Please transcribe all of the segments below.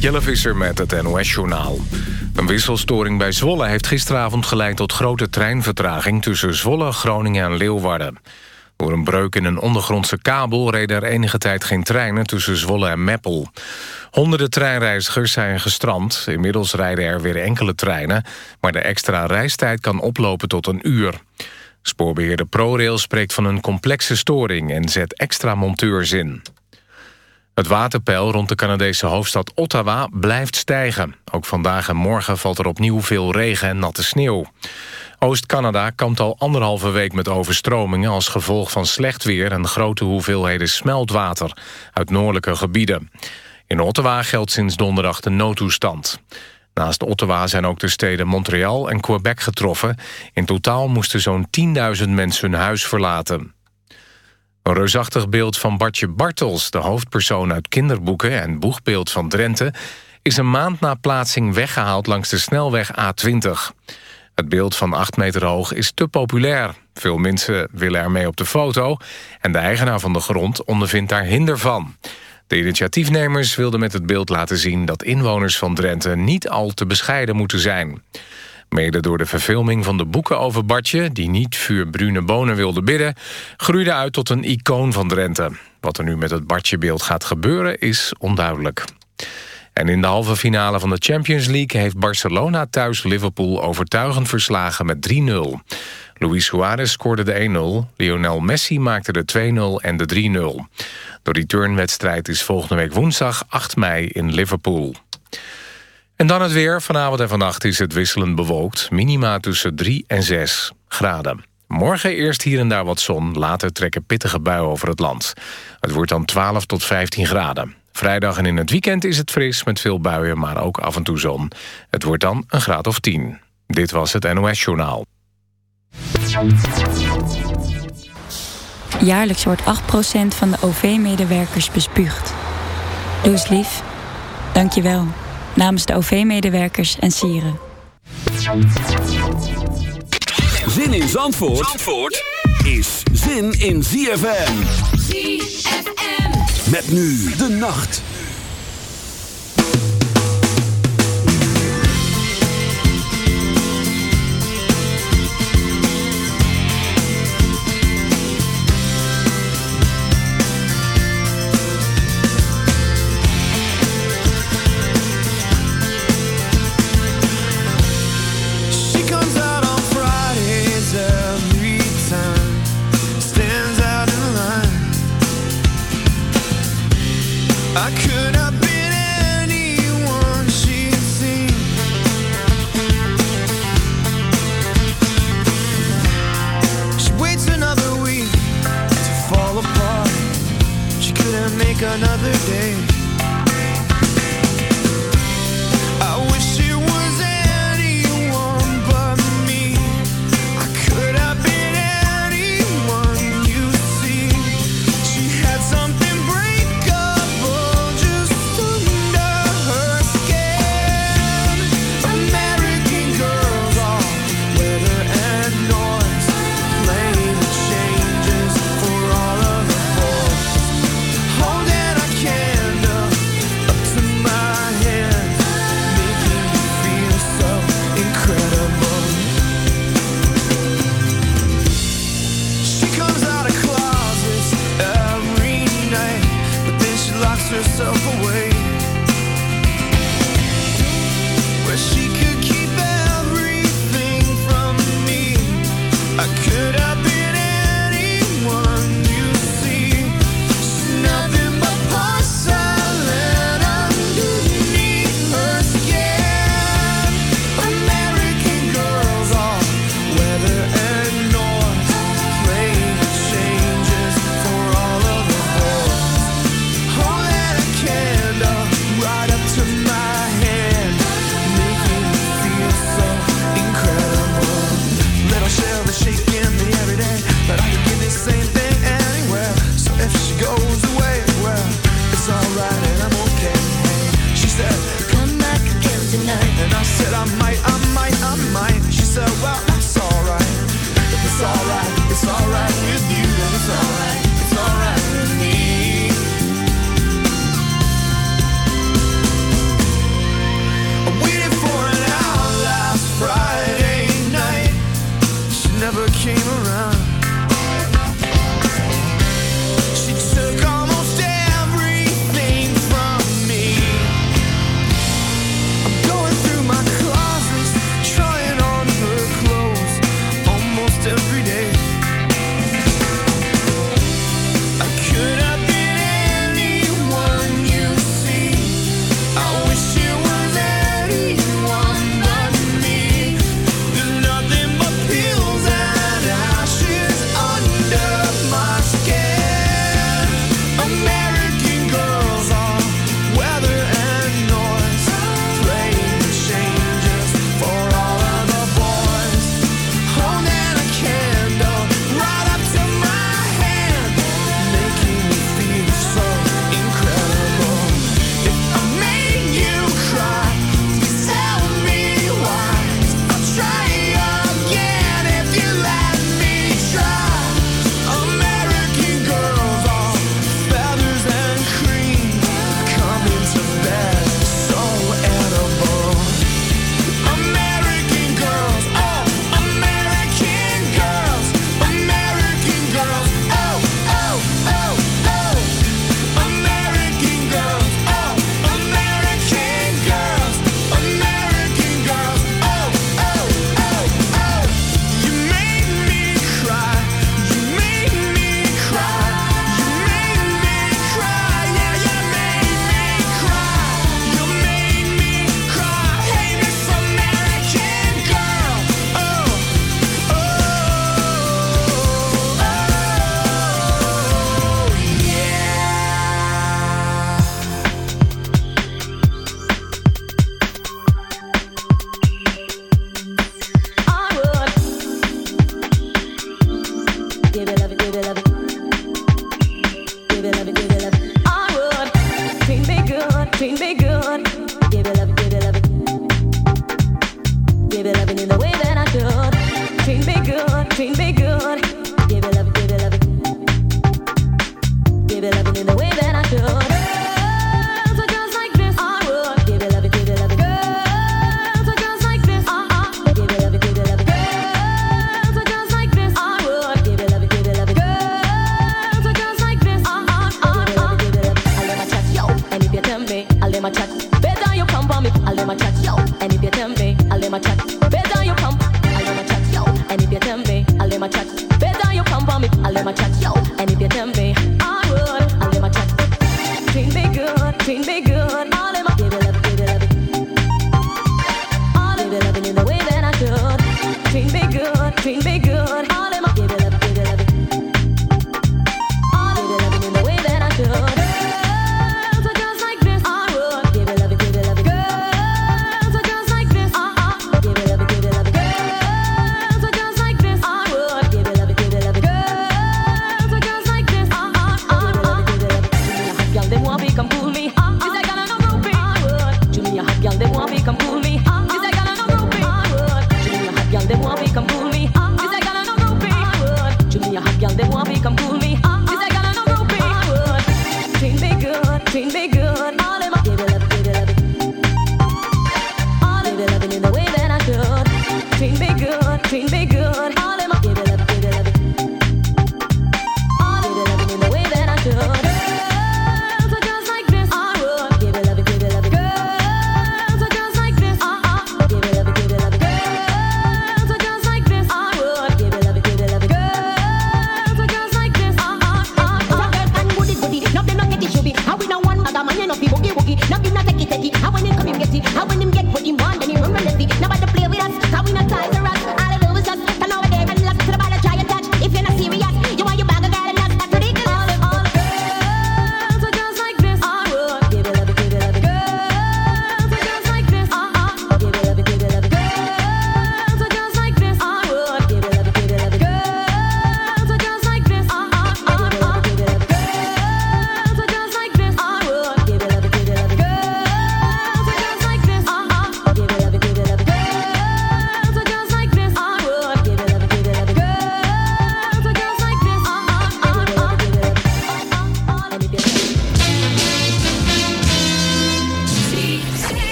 Jelle Visser met het NOS-journaal. Een wisselstoring bij Zwolle heeft gisteravond geleid tot grote treinvertraging... tussen Zwolle, Groningen en Leeuwarden. Door een breuk in een ondergrondse kabel reden er enige tijd geen treinen tussen Zwolle en Meppel. Honderden treinreizigers zijn gestrand. Inmiddels rijden er weer enkele treinen, maar de extra reistijd kan oplopen tot een uur. Spoorbeheerder ProRail spreekt van een complexe storing en zet extra monteurs in. Het waterpeil rond de Canadese hoofdstad Ottawa blijft stijgen. Ook vandaag en morgen valt er opnieuw veel regen en natte sneeuw. Oost-Canada kampt al anderhalve week met overstromingen... als gevolg van slecht weer en grote hoeveelheden smeltwater... uit noordelijke gebieden. In Ottawa geldt sinds donderdag de noodtoestand. Naast Ottawa zijn ook de steden Montreal en Quebec getroffen. In totaal moesten zo'n 10.000 mensen hun huis verlaten. Een reusachtig beeld van Bartje Bartels, de hoofdpersoon uit kinderboeken... en boegbeeld van Drenthe, is een maand na plaatsing weggehaald langs de snelweg A20. Het beeld van 8 meter hoog is te populair. Veel mensen willen ermee op de foto... en de eigenaar van de grond ondervindt daar hinder van. De initiatiefnemers wilden met het beeld laten zien... dat inwoners van Drenthe niet al te bescheiden moeten zijn. Mede door de verfilming van de boeken over Bartje... die niet vuur brune bonen wilde bidden... groeide uit tot een icoon van Drenthe. Wat er nu met het Bartje-beeld gaat gebeuren is onduidelijk. En in de halve finale van de Champions League... heeft Barcelona thuis Liverpool overtuigend verslagen met 3-0. Luis Suarez scoorde de 1-0, Lionel Messi maakte de 2-0 en de 3-0. De returnwedstrijd is volgende week woensdag 8 mei in Liverpool. En dan het weer. Vanavond en vannacht is het wisselend bewolkt. Minima tussen 3 en 6 graden. Morgen eerst hier en daar wat zon. Later trekken pittige buien over het land. Het wordt dan 12 tot 15 graden. Vrijdag en in het weekend is het fris met veel buien, maar ook af en toe zon. Het wordt dan een graad of 10. Dit was het NOS Journaal. Jaarlijks wordt 8% van de OV-medewerkers bespuugd. Doe lief. Dank je wel namens de OV-medewerkers en sieren. Zin in Zandvoort, Zandvoort is zin in ZFM. ZFM. Met nu de nacht.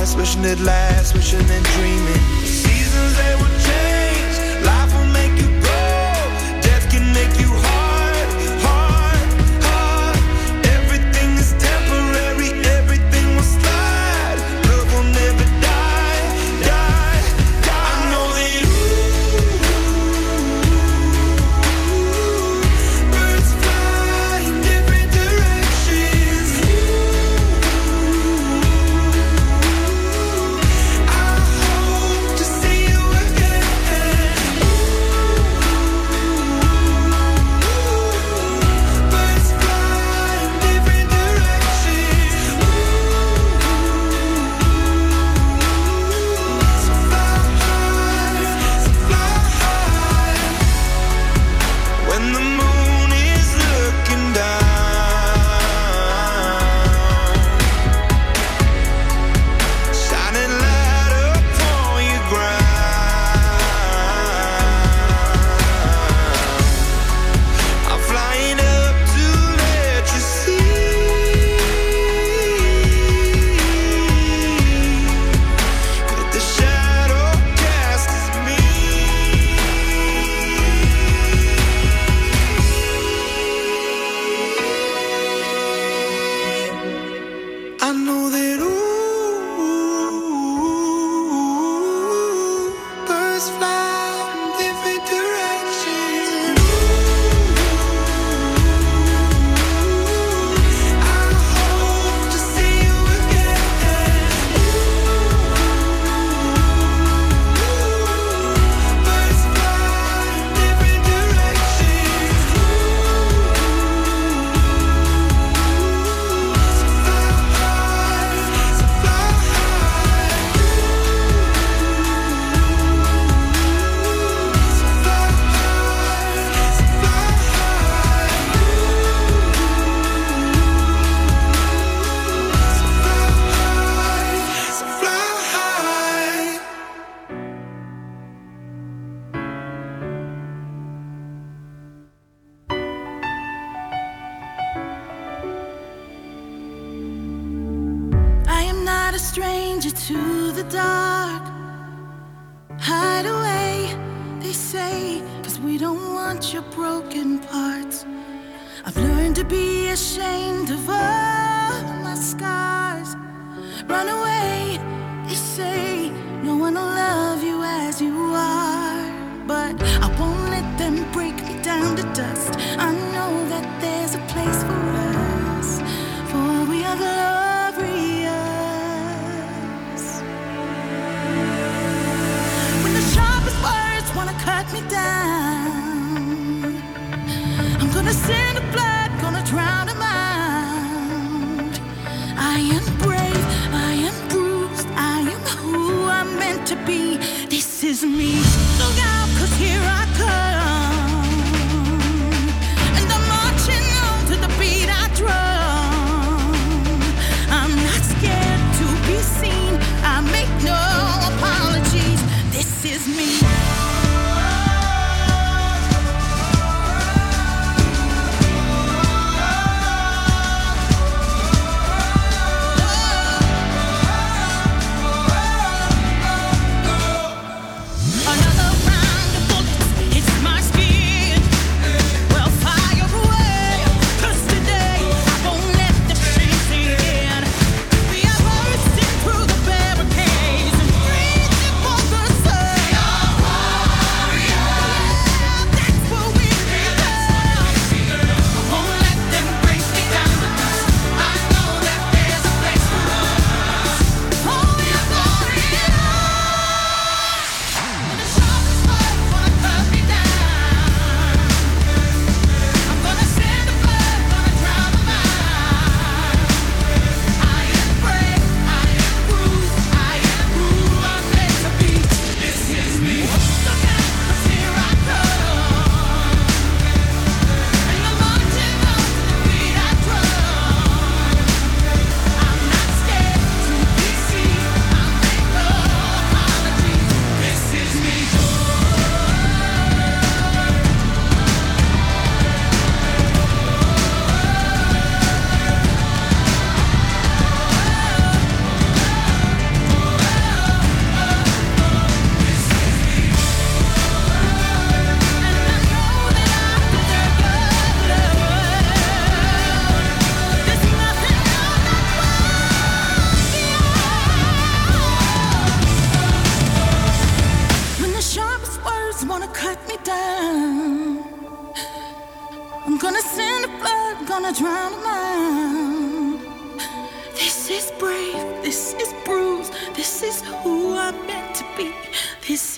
past, wishing it lasts, wishing and dreaming. Seasons they would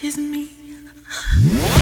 Is me.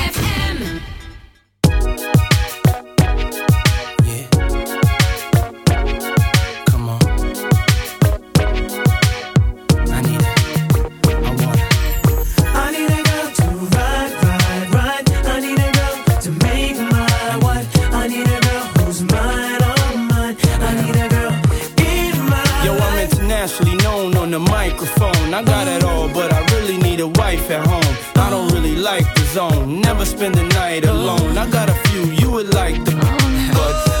zone. I don't really like the zone. Never spend the night alone. I got a few you would like to, but.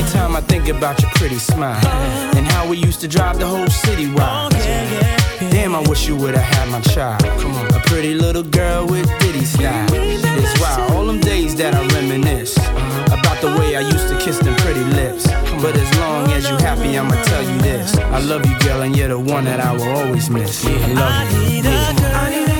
Every time I think about your pretty smile and how we used to drive the whole city wild. Damn, I wish you would've had my child. Come on, a pretty little girl with ditty style. It's wild, all them days that I reminisce about the way I used to kiss them pretty lips. But as long as you happy, I'ma tell you this: I love you, girl, and you're the one that I will always miss. I love you. need a girl, I need a girl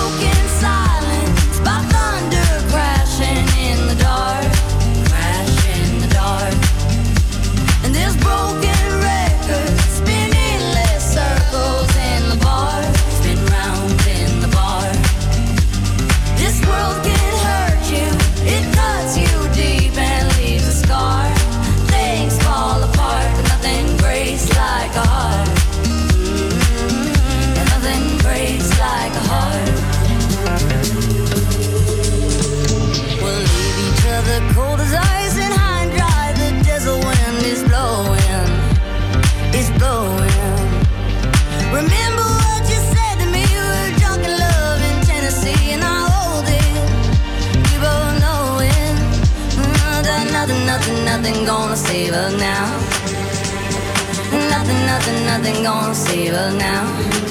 nothing, nothing gonna save us now.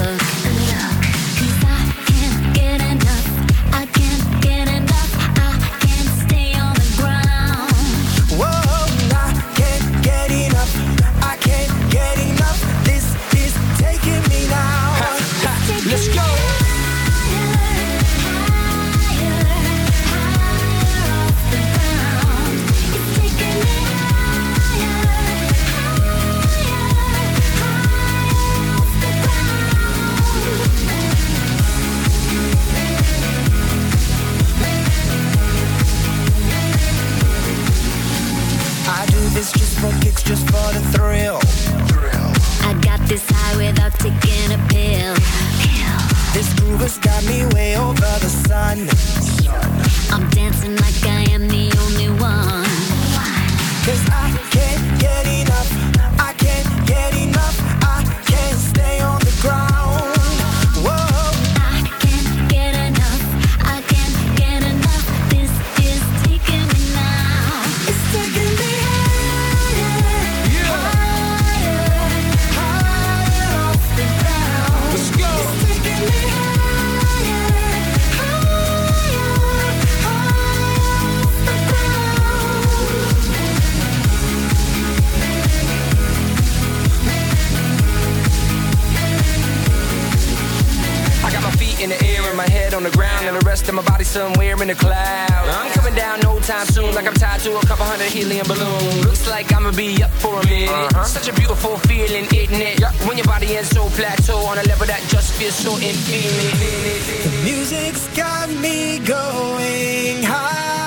just feel so infinity. The music's got me going high.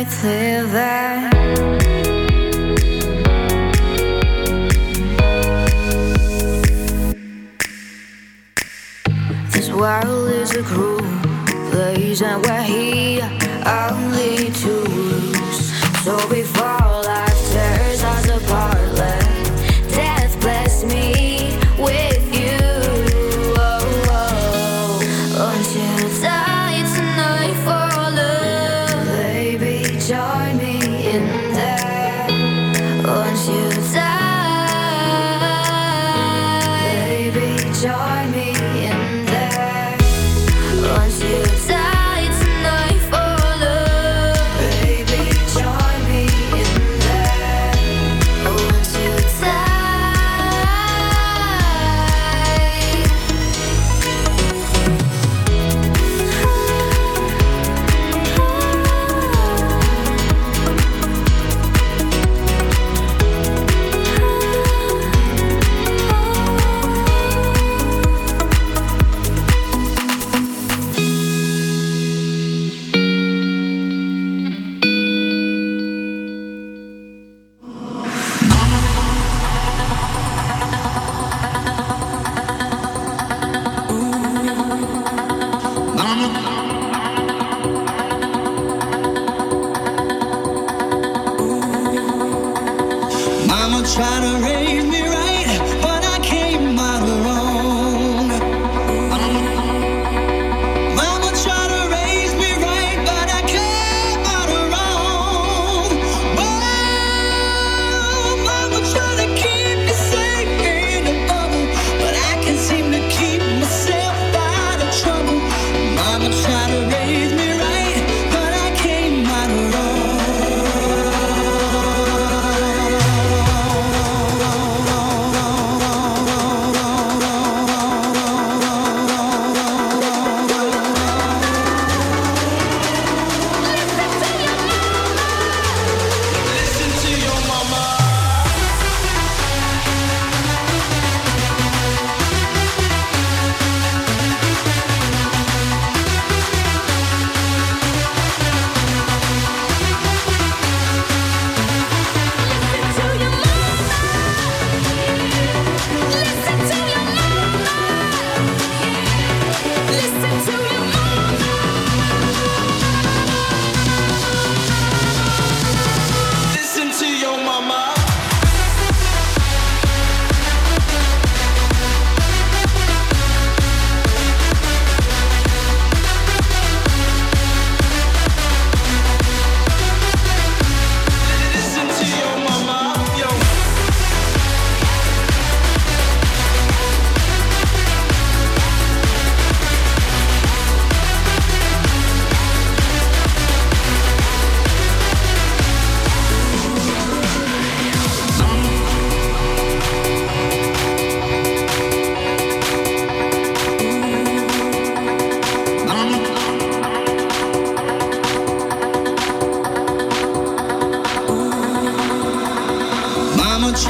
This world is a cruel place, and we're here only to lose. So before.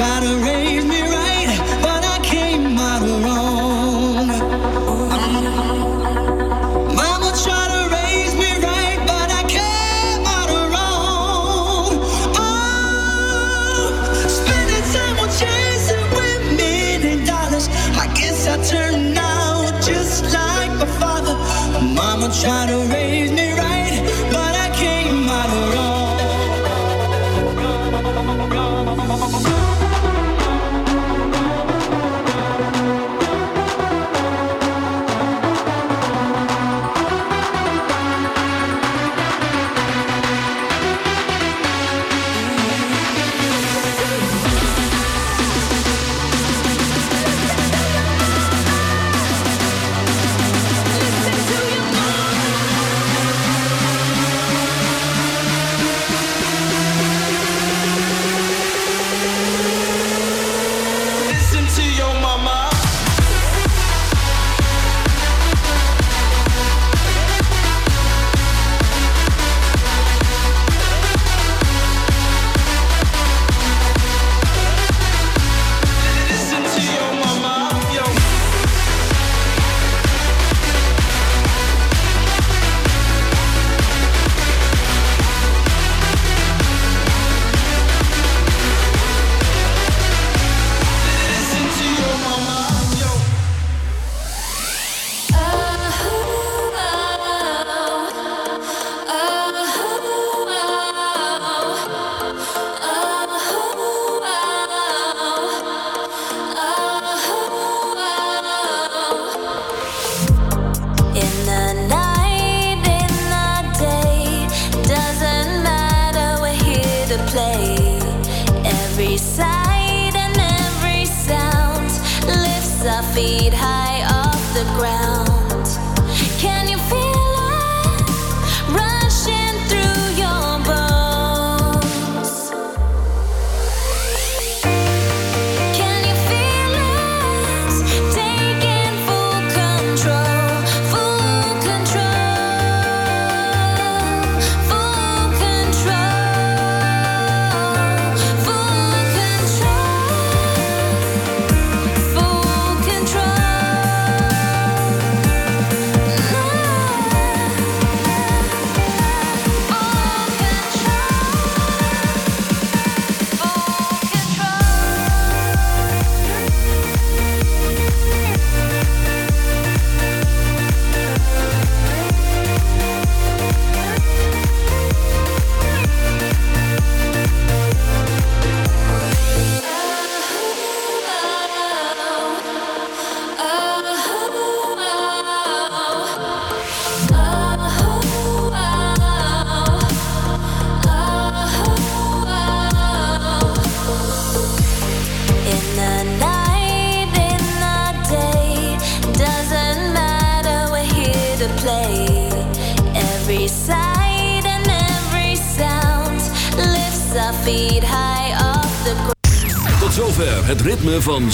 shattering